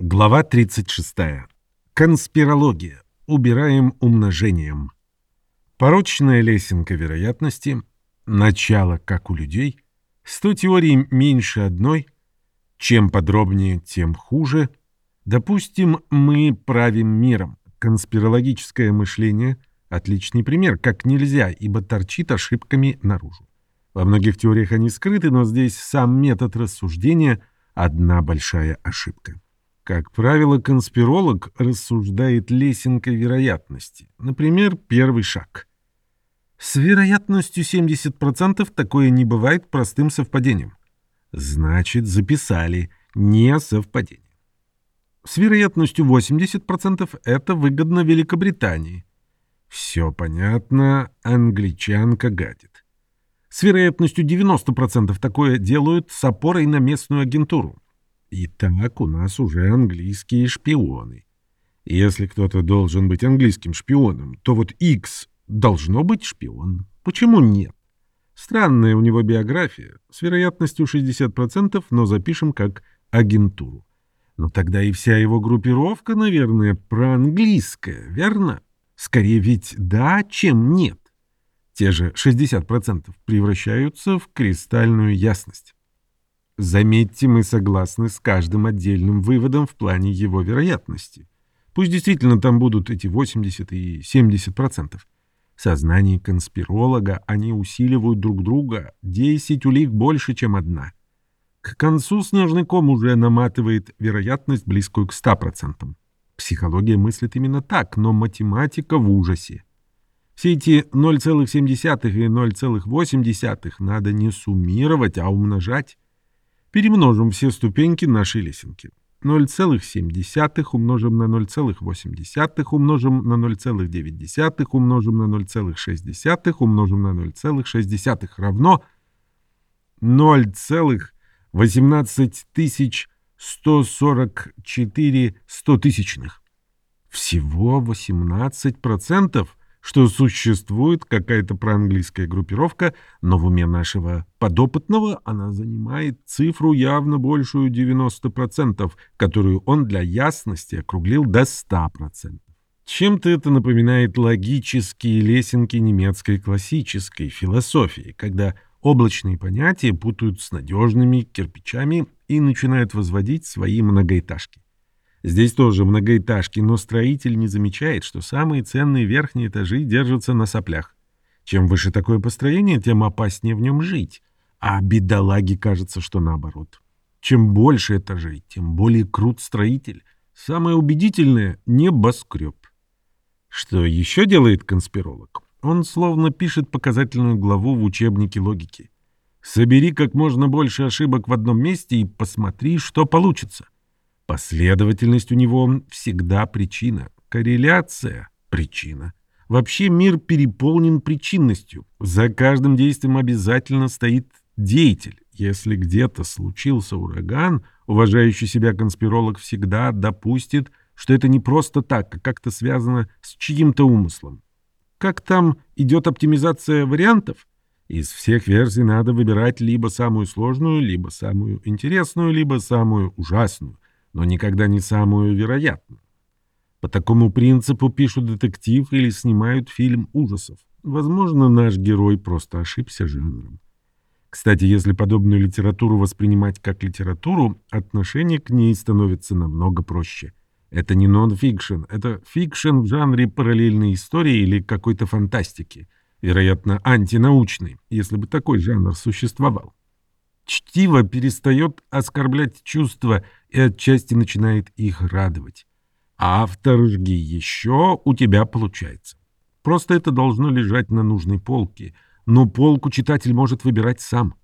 Глава 36. Конспирология. Убираем умножением. Порочная лесенка вероятности. Начало, как у людей. 100 теорий меньше одной. Чем подробнее, тем хуже. Допустим, мы правим миром. Конспирологическое мышление – отличный пример, как нельзя, ибо торчит ошибками наружу. Во многих теориях они скрыты, но здесь сам метод рассуждения – одна большая ошибка. Как правило, конспиролог рассуждает лесенкой вероятности. Например, первый шаг. С вероятностью 70% такое не бывает простым совпадением. Значит, записали не совпадение. С вероятностью 80% это выгодно Великобритании. Все понятно, англичанка гадит. С вероятностью 90% такое делают с опорой на местную агентуру. Итак, у нас уже английские шпионы. Если кто-то должен быть английским шпионом, то вот X должно быть шпион. Почему нет? Странная у него биография, с вероятностью 60%, но запишем как агентуру. Но тогда и вся его группировка, наверное, проанглийская, верно? Скорее ведь да, чем нет. Те же 60% превращаются в кристальную ясность. Заметьте, мы согласны с каждым отдельным выводом в плане его вероятности. Пусть действительно там будут эти 80 и 70%. В сознании конспиролога они усиливают друг друга. 10 улик больше, чем одна. К концу снежный ком уже наматывает вероятность, близкую к 100%. Психология мыслит именно так, но математика в ужасе. Все эти 0,7 и 0,8 надо не суммировать, а умножать. Перемножим все ступеньки нашей лесенки. 0,7 умножим на 0,8, умножим на 0,9, умножим на 0,6, умножим на 0,6 равно 0,18 144 стотысячных. Всего 18% что существует какая-то проанглийская группировка, но в уме нашего подопытного она занимает цифру явно большую 90%, которую он для ясности округлил до 100%. Чем-то это напоминает логические лесенки немецкой классической философии, когда облачные понятия путают с надежными кирпичами и начинают возводить свои многоэтажки. Здесь тоже многоэтажки, но строитель не замечает, что самые ценные верхние этажи держатся на соплях. Чем выше такое построение, тем опаснее в нем жить. А бедолаге кажется, что наоборот. Чем больше этажей, тем более крут строитель. Самое убедительное — небоскреб. Что еще делает конспиролог? Он словно пишет показательную главу в учебнике логики. Собери как можно больше ошибок в одном месте и посмотри, что получится. Последовательность у него всегда причина. Корреляция — причина. Вообще мир переполнен причинностью. За каждым действием обязательно стоит деятель. Если где-то случился ураган, уважающий себя конспиролог всегда допустит, что это не просто так, а как-то связано с чьим-то умыслом. Как там идет оптимизация вариантов? Из всех версий надо выбирать либо самую сложную, либо самую интересную, либо самую ужасную но никогда не самую вероятную. По такому принципу пишут детектив или снимают фильм ужасов. Возможно, наш герой просто ошибся жанром. Кстати, если подобную литературу воспринимать как литературу, отношение к ней становится намного проще. Это не нон-фикшн, это фикшн в жанре параллельной истории или какой-то фантастики, вероятно, антинаучный, если бы такой жанр существовал. Чтиво перестает оскорблять чувства и отчасти начинает их радовать. А автор жги еще у тебя получается. Просто это должно лежать на нужной полке, но полку читатель может выбирать сам.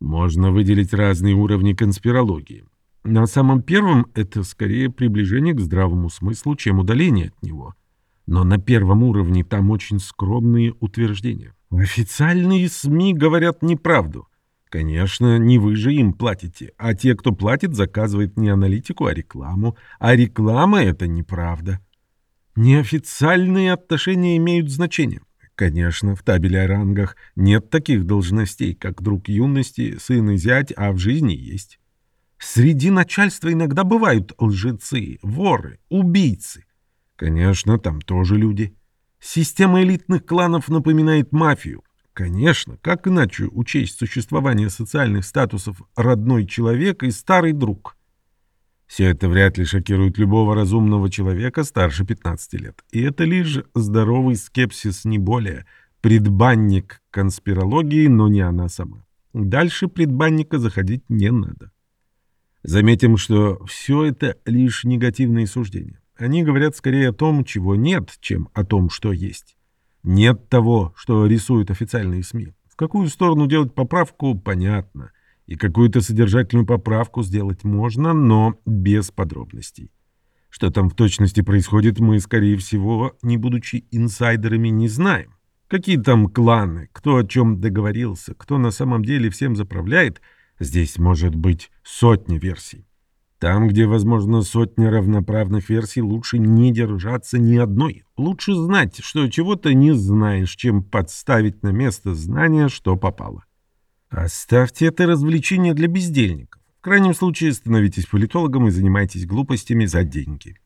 Можно выделить разные уровни конспирологии. На самом первом это скорее приближение к здравому смыслу, чем удаление от него. Но на первом уровне там очень скромные утверждения. Официальные СМИ говорят неправду. Конечно, не вы же им платите, а те, кто платит, заказывает не аналитику, а рекламу. А реклама — это неправда. Неофициальные отношения имеют значение. Конечно, в табеле о рангах нет таких должностей, как друг юности, сын и зять, а в жизни есть. Среди начальства иногда бывают лжецы, воры, убийцы. Конечно, там тоже люди. Система элитных кланов напоминает мафию. Конечно, как иначе учесть существование социальных статусов родной человек и старый друг? Все это вряд ли шокирует любого разумного человека старше 15 лет. И это лишь здоровый скепсис, не более. Предбанник конспирологии, но не она сама. Дальше предбанника заходить не надо. Заметим, что все это лишь негативные суждения. Они говорят скорее о том, чего нет, чем о том, что есть. Нет того, что рисуют официальные СМИ. В какую сторону делать поправку, понятно. И какую-то содержательную поправку сделать можно, но без подробностей. Что там в точности происходит, мы, скорее всего, не будучи инсайдерами, не знаем. Какие там кланы, кто о чем договорился, кто на самом деле всем заправляет – Здесь может быть сотни версий. Там, где, возможно, сотни равноправных версий, лучше не держаться ни одной. Лучше знать, что чего-то не знаешь, чем подставить на место знания, что попало. Оставьте это развлечение для бездельников. В крайнем случае становитесь политологом и занимайтесь глупостями за деньги.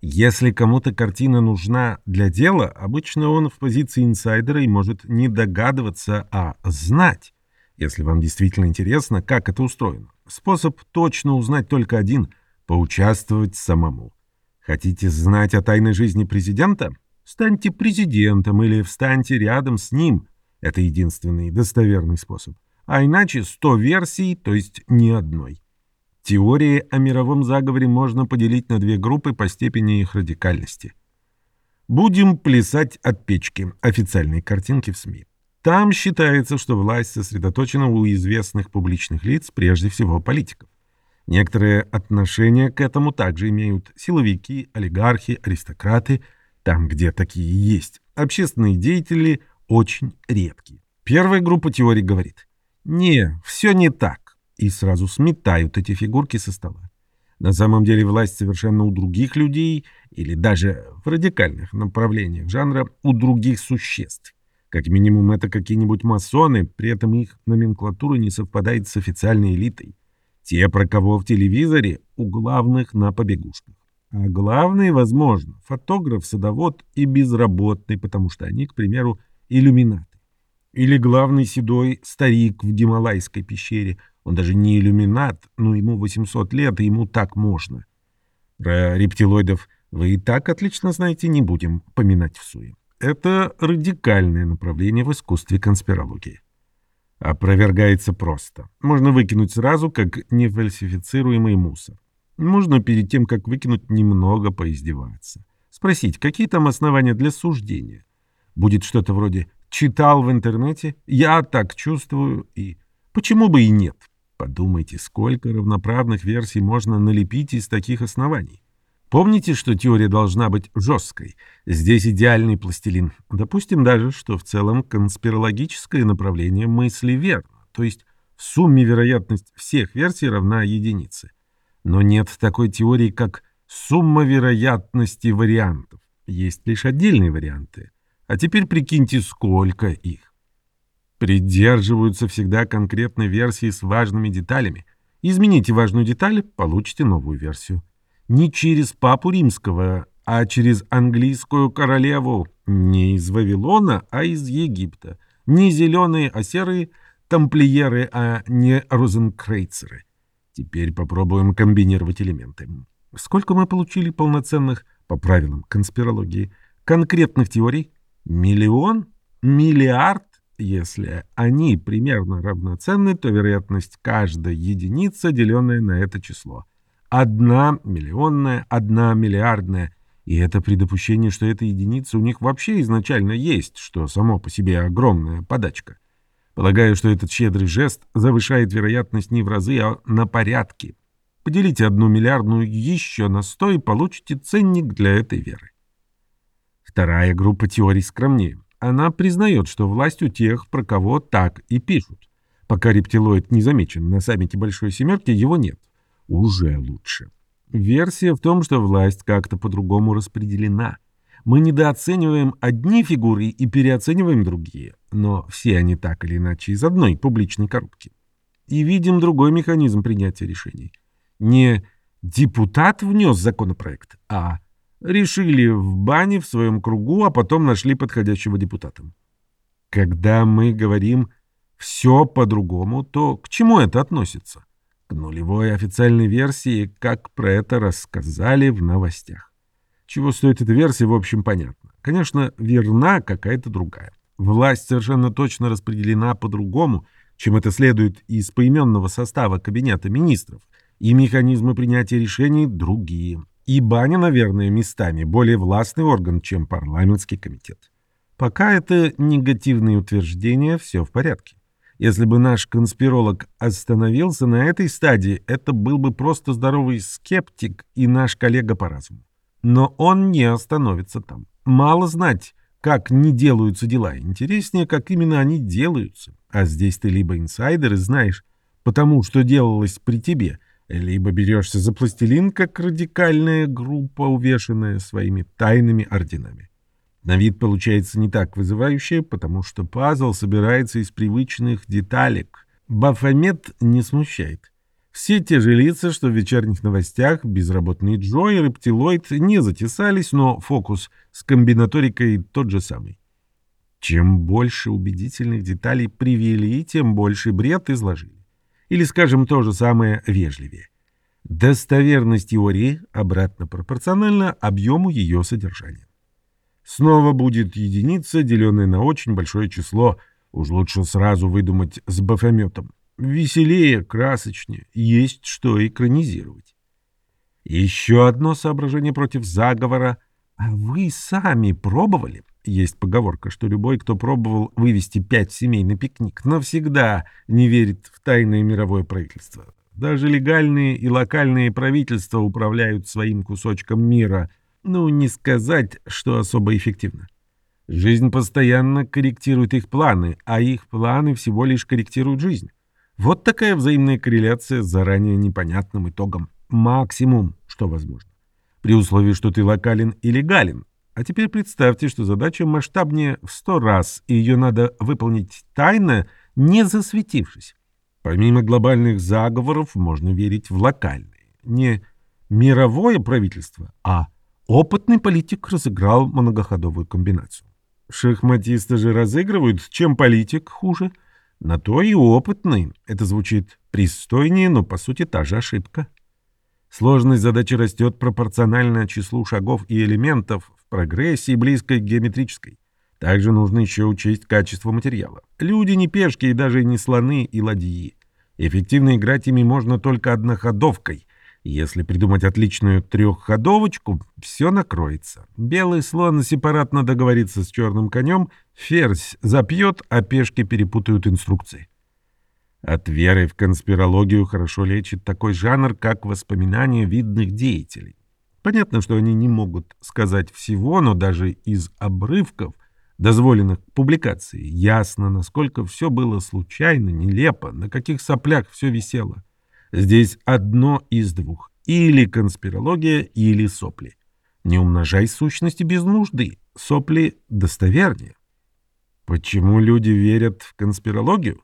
Если кому-то картина нужна для дела, обычно он в позиции инсайдера и может не догадываться, а знать если вам действительно интересно, как это устроено. Способ точно узнать только один – поучаствовать самому. Хотите знать о тайной жизни президента? Станьте президентом или встаньте рядом с ним. Это единственный достоверный способ. А иначе 100 версий, то есть ни одной. Теории о мировом заговоре можно поделить на две группы по степени их радикальности. Будем плясать от печки. Официальные картинки в СМИ. Там считается, что власть сосредоточена у известных публичных лиц, прежде всего политиков. Некоторые отношения к этому также имеют силовики, олигархи, аристократы, там, где такие есть. Общественные деятели очень редкие. Первая группа теорий говорит «Не, все не так», и сразу сметают эти фигурки со стола. На самом деле власть совершенно у других людей или даже в радикальных направлениях жанра у других существ. Как минимум, это какие-нибудь масоны, при этом их номенклатура не совпадает с официальной элитой. Те, про кого в телевизоре, у главных на побегушках. А главные, возможно, фотограф, садовод и безработный, потому что они, к примеру, иллюминаты. Или главный седой старик в Гималайской пещере. Он даже не иллюминат, но ему 800 лет, и ему так можно. Про рептилоидов вы и так отлично знаете, не будем поминать в суе. Это радикальное направление в искусстве конспирологии. Опровергается просто. Можно выкинуть сразу, как нефальсифицируемый мусор. Можно перед тем, как выкинуть, немного поиздеваться. Спросить, какие там основания для суждения. Будет что-то вроде «читал в интернете», «я так чувствую» и «почему бы и нет». Подумайте, сколько равноправных версий можно налепить из таких оснований. Помните, что теория должна быть жесткой. Здесь идеальный пластилин. Допустим даже, что в целом конспирологическое направление мысли верно. То есть в сумме вероятность всех версий равна единице. Но нет такой теории, как сумма вероятности вариантов. Есть лишь отдельные варианты. А теперь прикиньте, сколько их. Придерживаются всегда конкретной версии с важными деталями. Измените важную деталь, получите новую версию не через папу римского, а через английскую королеву, не из Вавилона, а из Египта, не зеленые, а серые тамплиеры, а не розенкрейцеры. Теперь попробуем комбинировать элементы. Сколько мы получили полноценных, по правилам конспирологии, конкретных теорий? Миллион? Миллиард? Если они примерно равноценны, то вероятность каждой единицы, деленная на это число – Одна миллионная, одна миллиардная. И это при допущении, что эта единица у них вообще изначально есть, что само по себе огромная подачка. Полагаю, что этот щедрый жест завышает вероятность не в разы, а на порядки. Поделите одну миллиардную еще на сто и получите ценник для этой веры. Вторая группа теорий скромнее. Она признает, что власть у тех, про кого так и пишут. Пока рептилоид не замечен на саммите Большой Семерки, его нет уже лучше. Версия в том, что власть как-то по-другому распределена. Мы недооцениваем одни фигуры и переоцениваем другие, но все они так или иначе из одной публичной коробки. И видим другой механизм принятия решений. Не депутат внес законопроект, а решили в бане в своем кругу, а потом нашли подходящего депутата. Когда мы говорим «все по-другому», то к чему это относится? К нулевой официальной версии, как про это рассказали в новостях. Чего стоит эта версия, в общем, понятно. Конечно, верна какая-то другая. Власть совершенно точно распределена по-другому, чем это следует из поименного состава Кабинета министров, и механизмы принятия решений другие. И баня, наверное, местами более властный орган, чем парламентский комитет. Пока это негативные утверждения, все в порядке. Если бы наш конспиролог остановился на этой стадии, это был бы просто здоровый скептик и наш коллега по разуму. Но он не остановится там. Мало знать, как не делаются дела, интереснее, как именно они делаются. А здесь ты либо инсайдер и знаешь, потому что делалось при тебе, либо берешься за пластилин, как радикальная группа, увешанная своими тайными орденами. На вид получается не так вызывающе, потому что пазл собирается из привычных деталек. Бафомет не смущает. Все те же лица, что в вечерних новостях, безработный Джо и рептилоид не затесались, но фокус с комбинаторикой тот же самый. Чем больше убедительных деталей привели, тем больше бред изложили. Или, скажем, то же самое вежливее. Достоверность теории обратно пропорциональна объему ее содержания. Снова будет единица, деленная на очень большое число. Уж лучше сразу выдумать с бафометом. Веселее, красочнее, есть что экранизировать. Еще одно соображение против заговора. А вы сами пробовали? Есть поговорка, что любой, кто пробовал вывести пять семей на пикник, навсегда не верит в тайное мировое правительство. Даже легальные и локальные правительства управляют своим кусочком мира. Ну, не сказать, что особо эффективно. Жизнь постоянно корректирует их планы, а их планы всего лишь корректируют жизнь. Вот такая взаимная корреляция с заранее непонятным итогом. Максимум, что возможно. При условии, что ты локален и легален. А теперь представьте, что задача масштабнее в сто раз, и ее надо выполнить тайно, не засветившись. Помимо глобальных заговоров, можно верить в локальные. Не мировое правительство, а опытный политик разыграл многоходовую комбинацию. Шахматисты же разыгрывают, чем политик хуже – на то и опытный. Это звучит пристойнее, но по сути та же ошибка. Сложность задачи растет пропорционально числу шагов и элементов в прогрессии, близкой к геометрической. Также нужно еще учесть качество материала. Люди не пешки и даже не слоны и ладьи. Эффективно играть ими можно только одноходовкой, если придумать отличную трехходовочку, все накроется. Белый слон сепаратно договорится с черным конем, ферзь запьет, а пешки перепутают инструкции. От веры в конспирологию хорошо лечит такой жанр, как воспоминания видных деятелей. Понятно, что они не могут сказать всего, но даже из обрывков, дозволенных публикации, ясно, насколько все было случайно, нелепо, на каких соплях все висело. Здесь одно из двух. Или конспирология, или сопли. Не умножай сущности без нужды. Сопли достовернее. Почему люди верят в конспирологию?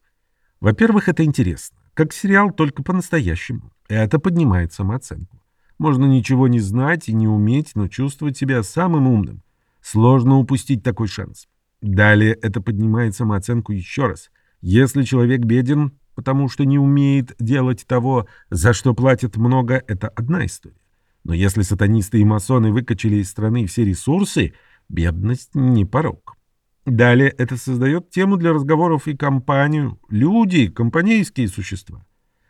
Во-первых, это интересно. Как сериал, только по-настоящему. Это поднимает самооценку. Можно ничего не знать и не уметь, но чувствовать себя самым умным. Сложно упустить такой шанс. Далее это поднимает самооценку еще раз. Если человек беден, потому что не умеет делать того, за что платят много, это одна история. Но если сатанисты и масоны выкачали из страны все ресурсы, бедность не порог. Далее это создает тему для разговоров и компанию. Люди, компанейские существа.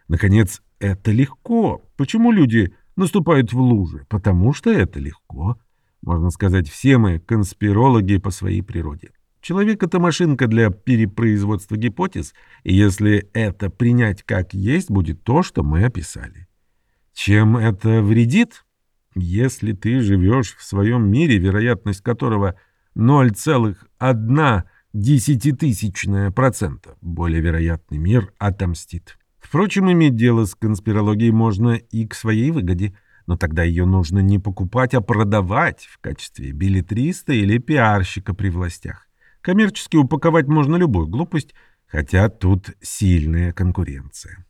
Наконец, это легко. Почему люди наступают в лужи? Потому что это легко. Можно сказать, все мы конспирологи по своей природе. Человек — это машинка для перепроизводства гипотез, и если это принять как есть, будет то, что мы описали. Чем это вредит? Если ты живешь в своем мире, вероятность которого 0,1 десятитысячная процента, более вероятный мир отомстит. Впрочем, иметь дело с конспирологией можно и к своей выгоде, но тогда ее нужно не покупать, а продавать в качестве билетриста или пиарщика при властях. Коммерчески упаковать можно любую глупость, хотя тут сильная конкуренция.